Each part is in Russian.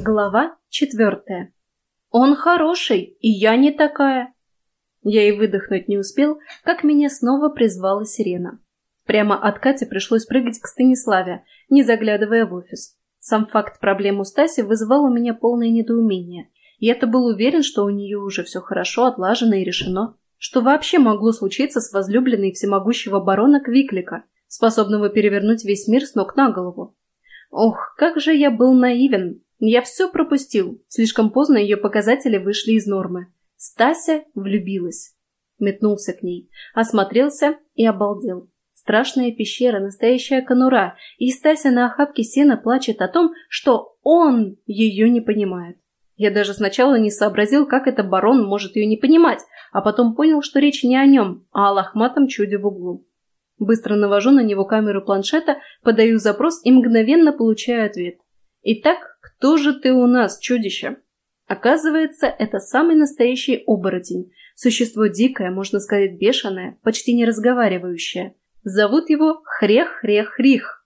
Глава четвертая. Он хороший, и я не такая. Я и выдохнуть не успел, как меня снова призвала сирена. Прямо от Кати пришлось прыгать к Станиславе, не заглядывая в офис. Сам факт проблем у Стаси вызывал у меня полное недоумение. Я-то был уверен, что у нее уже все хорошо, отлажено и решено. Что вообще могло случиться с возлюбленной всемогущего барона Квиклика, способного перевернуть весь мир с ног на голову? Ох, как же я был наивен! Я все пропустил. Слишком поздно ее показатели вышли из нормы. Стася влюбилась. Метнулся к ней, осмотрелся и обалдел. Страшная пещера, настоящая конура, и Стася на охапке сена плачет о том, что он ее не понимает. Я даже сначала не сообразил, как это барон может ее не понимать, а потом понял, что речь не о нем, а о лохматом чуде в углу. Быстро навожу на него камеру планшета, подаю запрос и мгновенно получаю ответ. Итак, кто же ты у нас, чудище? Оказывается, это самый настоящий оборотень. Существо дикое, можно сказать, бешеное, почти не разговаривающее. Зовут его Хрех-Хрех-Рих.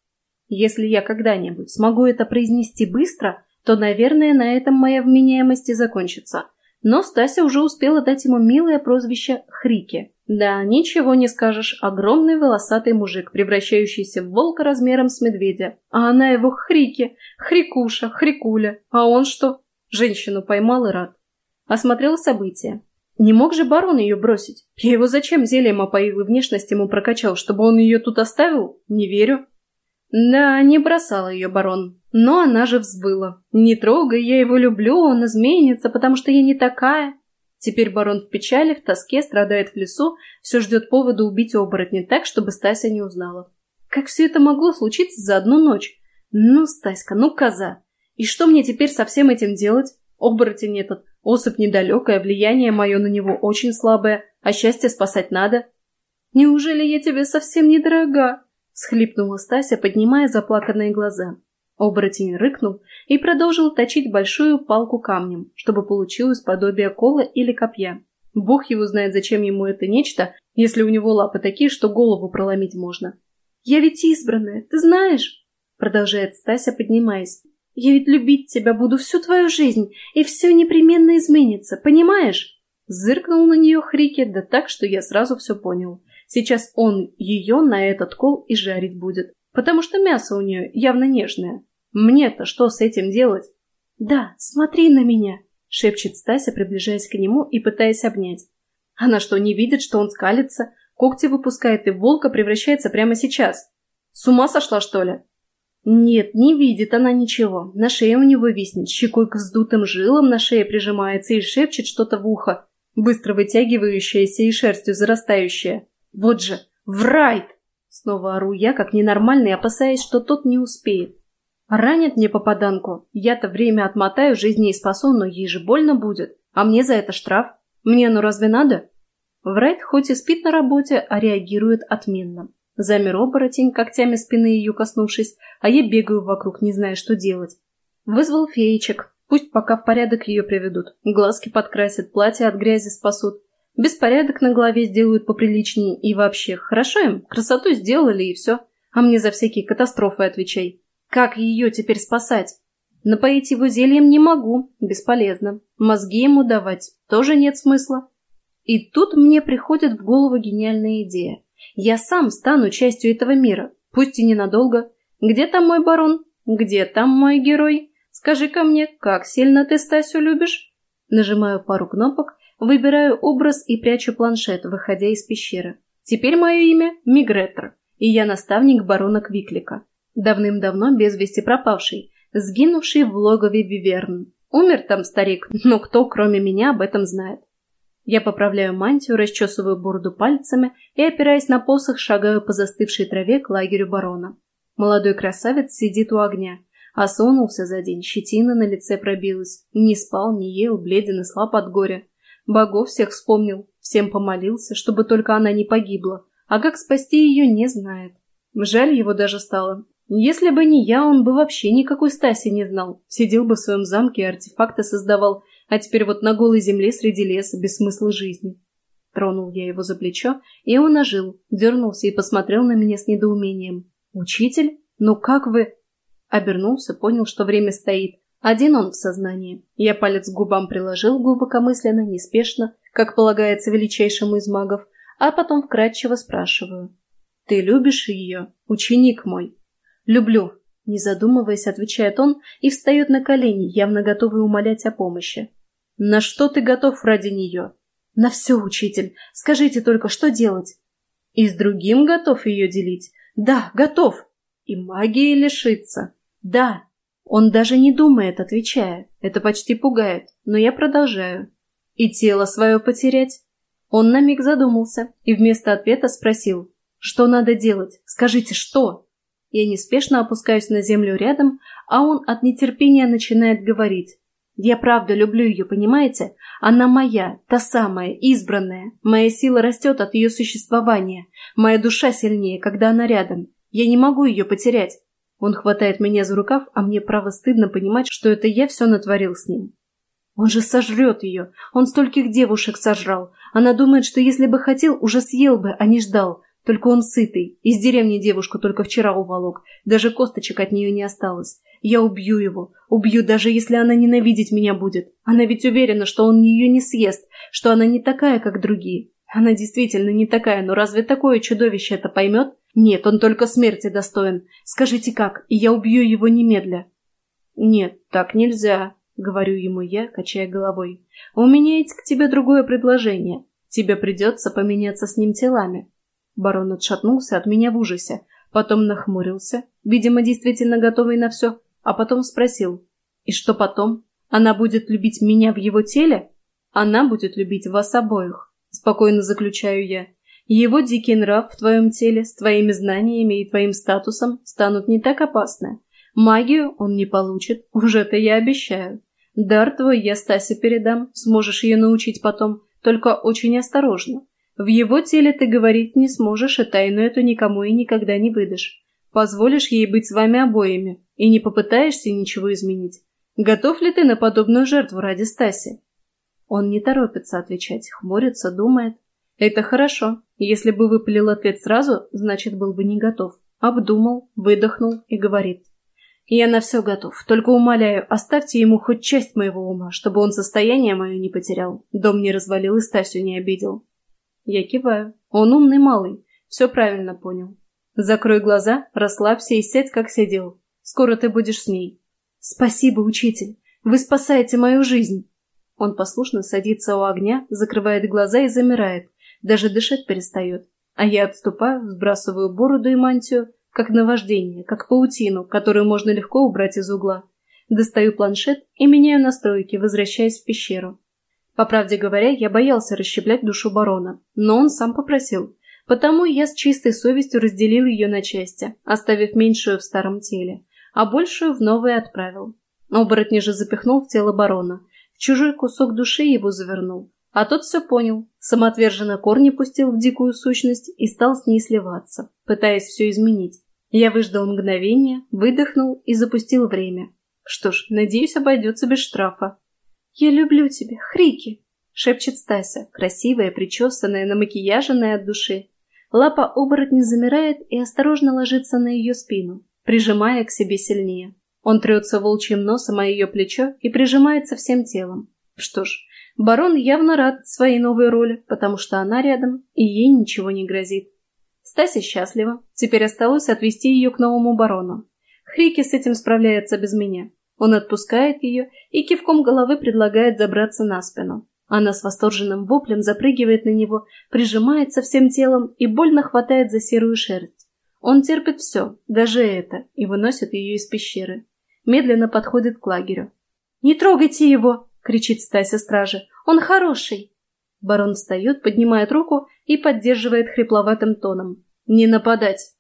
Если я когда-нибудь смогу это произнести быстро, то, наверное, на этом моя вменяемость и закончится. Но Стася уже успела дать ему милое прозвище Хрики. Да, ничего не скажешь, огромный волосатый мужик, превращающийся в волка размером с медведя. А она его Хрики, Хрикуша, Хрикуля. А он что? Женщину поймал и рад. Осмотрел события. Не мог же барон ее бросить? Я его зачем зельем опоил и внешность ему прокачал, чтобы он ее тут оставил? Не верю. Да, не бросал ее барон. Но она же взбыла. Не трогай, я его люблю, он изменится, потому что я не такая. Теперь барон в печали, в тоске, страдает в лесу, все ждет повода убить оборотня так, чтобы Стася не узнала. Как все это могло случиться за одну ночь? Ну, Стаська, ну коза. И что мне теперь со всем этим делать? Оборотень этот, особь недалекая, влияние мое на него очень слабое, а счастье спасать надо. Неужели я тебе совсем недорога? Схлипнула Стася, поднимая заплаканные глаза. Оборотень рыкнул и продолжил точить большую палку камнем, чтобы получилось подобие кола или копья. Бог его знает, зачем ему это нечто, если у него лапы такие, что голову проломить можно. «Я ведь избранная, ты знаешь?» Продолжает Стася, поднимаясь. «Я ведь любить тебя буду всю твою жизнь, и все непременно изменится, понимаешь?» Зыркнул на нее Хрики, да так, что я сразу все понял. Сейчас он ее на этот кол и жарить будет, потому что мясо у нее явно нежное. Мне-то что с этим делать? Да, смотри на меня, шепчет Стася, приближаясь к нему и пытаясь обнять. Она что, не видит, что он скалится, когти выпускает и волка превращается прямо сейчас? С ума сошла, что ли? Нет, не видит она ничего. На шее у него виснет, щекой к вздутым жилам на шее прижимается и шепчет что-то в ухо, быстро вытягивающееся и шерстью зарастающее. Вот же, Врайт! Снова ору я, как ненормальный, опасаясь, что тот не успеет. Ранит мне попаданку. Я-то время отмотаю, жизни и спасу, но ей же больно будет. А мне за это штраф. Мне ну разве надо? Врайт хоть и спит на работе, а реагирует отменно. Замер оборотень, когтями спины ее коснувшись, а я бегаю вокруг, не зная, что делать. Вызвал феечек. Пусть пока в порядок ее приведут. Глазки подкрасят, платье от грязи спасут. Беспорядок на голове сделают поприличнее и вообще. Хорошо им, красоту сделали и все. А мне за всякие катастрофы отвечай. Как ее теперь спасать? Напоить его зельем не могу, бесполезно. Мозги ему давать тоже нет смысла. И тут мне приходит в голову гениальная идея. Я сам стану частью этого мира, пусть и ненадолго. Где там мой барон? Где там мой герой? Скажи-ка мне, как сильно ты Стасю любишь? Нажимаю пару кнопок, выбираю образ и прячу планшет, выходя из пещеры. Теперь мое имя Мигретер, и я наставник барона Квиклика давным-давно без вести пропавший, сгинувший в логове Виверн. Умер там старик, но кто, кроме меня, об этом знает? Я поправляю мантию, расчесываю бороду пальцами и, опираясь на посох, шагаю по застывшей траве к лагерю барона. Молодой красавец сидит у огня. Осунулся за день, щетина на лице пробилась. Не спал, не ел, бледен и слаб от горя. Богов всех вспомнил, всем помолился, чтобы только она не погибла. А как спасти ее, не знает. Жаль его даже стало. Если бы не я, он бы вообще никакой Стаси не знал. Сидел бы в своем замке и артефакты создавал, а теперь вот на голой земле среди леса без смысла жизни. Тронул я его за плечо, и он ожил, дернулся и посмотрел на меня с недоумением. «Учитель? Ну как вы...» Обернулся, понял, что время стоит. Один он в сознании. Я палец к губам приложил глубокомысленно, неспешно, как полагается величайшему из магов, а потом вкратчиво спрашиваю. «Ты любишь ее, ученик мой?» «Люблю», — не задумываясь, отвечает он и встает на колени, явно готовый умолять о помощи. «На что ты готов ради нее?» «На все, учитель. Скажите только, что делать?» «И с другим готов ее делить?» «Да, готов». «И магии лишиться?» «Да». Он даже не думает, отвечая. Это почти пугает, но я продолжаю. «И тело свое потерять?» Он на миг задумался и вместо ответа спросил. «Что надо делать? Скажите, что?» Я неспешно опускаюсь на землю рядом, а он от нетерпения начинает говорить. Я правда люблю ее, понимаете? Она моя, та самая, избранная. Моя сила растет от ее существования. Моя душа сильнее, когда она рядом. Я не могу ее потерять. Он хватает меня за рукав, а мне право стыдно понимать, что это я все натворил с ним. Он же сожрет ее. Он стольких девушек сожрал. Она думает, что если бы хотел, уже съел бы, а не ждал. Только он сытый. Из деревни девушку только вчера уволок. Даже косточек от нее не осталось. Я убью его. Убью, даже если она ненавидеть меня будет. Она ведь уверена, что он ее не съест, что она не такая, как другие. Она действительно не такая, но разве такое чудовище это поймет? Нет, он только смерти достоин. Скажите как, и я убью его немедля. Нет, так нельзя, говорю ему я, качая головой. У меня есть к тебе другое предложение. Тебе придется поменяться с ним телами. Барон отшатнулся от меня в ужасе, потом нахмурился, видимо, действительно готовый на все, а потом спросил. «И что потом? Она будет любить меня в его теле? Она будет любить вас обоих», — спокойно заключаю я. «Его дикий нрав в твоем теле с твоими знаниями и твоим статусом станут не так опасны. Магию он не получит, уже-то я обещаю. Дар твой я Стасе передам, сможешь ее научить потом, только очень осторожно. В его теле ты говорить не сможешь, и тайну эту никому и никогда не выдашь. Позволишь ей быть с вами обоими и не попытаешься ничего изменить. Готов ли ты на подобную жертву ради Стаси? Он не торопится отвечать, хмурится, думает. Это хорошо. Если бы выпалил ответ сразу, значит, был бы не готов. Обдумал, выдохнул и говорит. Я на все готов, только умоляю, оставьте ему хоть часть моего ума, чтобы он состояние мое не потерял, дом не развалил и Стасю не обидел. Я киваю. Он умный малый. Все правильно понял. Закрой глаза, расслабься и сядь, как сидел. Скоро ты будешь с ней. Спасибо, учитель. Вы спасаете мою жизнь. Он послушно садится у огня, закрывает глаза и замирает. Даже дышать перестает. А я отступаю, сбрасываю бороду и мантию, как наваждение, как паутину, которую можно легко убрать из угла. Достаю планшет и меняю настройки, возвращаясь в пещеру. По правде говоря, я боялся расщеплять душу барона, но он сам попросил. Потому я с чистой совестью разделил ее на части, оставив меньшую в старом теле, а большую в новое отправил. Оборотни же запихнул в тело барона. В чужой кусок души его завернул. А тот все понял, самоотверженно корни пустил в дикую сущность и стал с ней сливаться, пытаясь все изменить. Я выждал мгновение, выдохнул и запустил время. Что ж, надеюсь, обойдется без штрафа. «Я люблю тебя, Хрики!» — шепчет Стася, красивая, причесанная, намакияженная от души. Лапа оборотня замирает и осторожно ложится на ее спину, прижимая к себе сильнее. Он трется волчьим носом о ее плечо и прижимается всем телом. Что ж, барон явно рад своей новой роли, потому что она рядом, и ей ничего не грозит. Стася счастлива, теперь осталось отвести ее к новому барону. Хрики с этим справляется без меня. Он отпускает ее и кивком головы предлагает забраться на спину. Она с восторженным воплем запрыгивает на него, прижимается всем телом и больно хватает за серую шерсть. Он терпит все, даже это, и выносит ее из пещеры. Медленно подходит к лагерю. «Не трогайте его!» — кричит Стася стражи. «Он хороший!» Барон встает, поднимает руку и поддерживает хрипловатым тоном. «Не нападать!»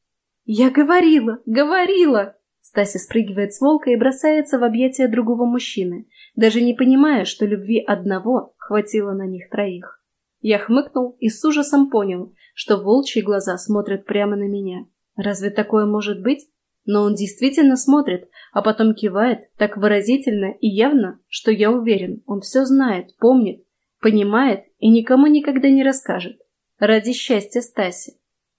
«Я говорила! Говорила!» Стася спрыгивает с волка и бросается в объятия другого мужчины, даже не понимая, что любви одного хватило на них троих. Я хмыкнул и с ужасом понял, что волчьи глаза смотрят прямо на меня. Разве такое может быть? Но он действительно смотрит, а потом кивает так выразительно и явно, что я уверен, он все знает, помнит, понимает и никому никогда не расскажет. Ради счастья Стаси.